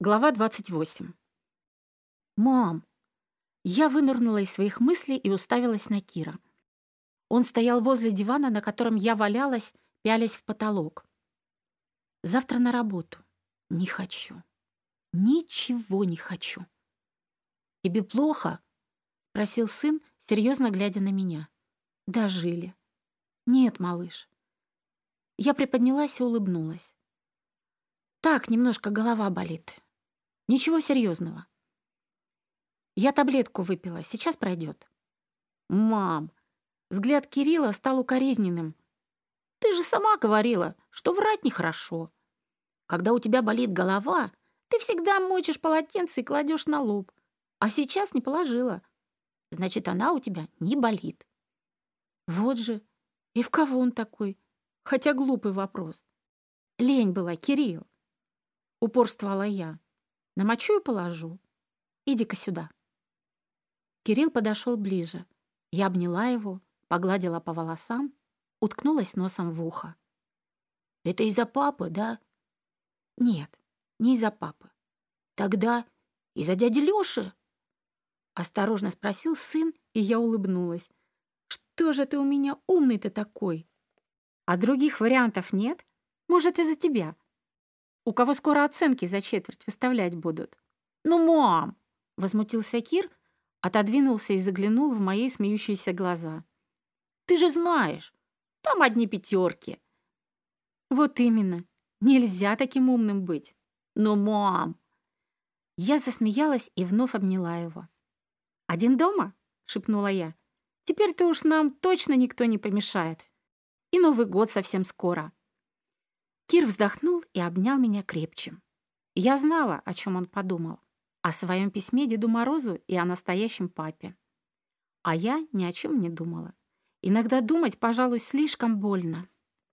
Глава 28. «Мам!» Я вынырнула из своих мыслей и уставилась на Кира. Он стоял возле дивана, на котором я валялась, пялясь в потолок. «Завтра на работу. Не хочу. Ничего не хочу». «Тебе плохо?» — спросил сын, серьезно глядя на меня. «Дожили». «Нет, малыш». Я приподнялась и улыбнулась. «Так, немножко голова болит. Ничего серьезного. Я таблетку выпила, сейчас пройдет. Мам, взгляд Кирилла стал укоризненным. Ты же сама говорила, что врать нехорошо. Когда у тебя болит голова, ты всегда мочишь полотенце и кладешь на лоб. А сейчас не положила. Значит, она у тебя не болит. Вот же. И в кого он такой? Хотя глупый вопрос. Лень была, Кирилл. Упорствовала я. Намочу и положу. Иди-ка сюда. Кирилл подошел ближе. Я обняла его, погладила по волосам, уткнулась носом в ухо. «Это из-за папы, да?» «Нет, не из-за папы». «Тогда из-за дяди Лёши?» Осторожно спросил сын, и я улыбнулась. «Что же ты у меня умный-то такой?» «А других вариантов нет? Может, из-за тебя?» У кого скоро оценки за четверть выставлять будут. «Ну, мам!» — возмутился Кир, отодвинулся и заглянул в мои смеющиеся глаза. «Ты же знаешь, там одни пятерки. «Вот именно. Нельзя таким умным быть». «Ну, мам!» Я засмеялась и вновь обняла его. «Один дома?» — шепнула я. «Теперь-то уж нам точно никто не помешает. И Новый год совсем скоро». Кир вздохнул и обнял меня крепче. Я знала, о чем он подумал. О своем письме Деду Морозу и о настоящем папе. А я ни о чем не думала. Иногда думать, пожалуй, слишком больно.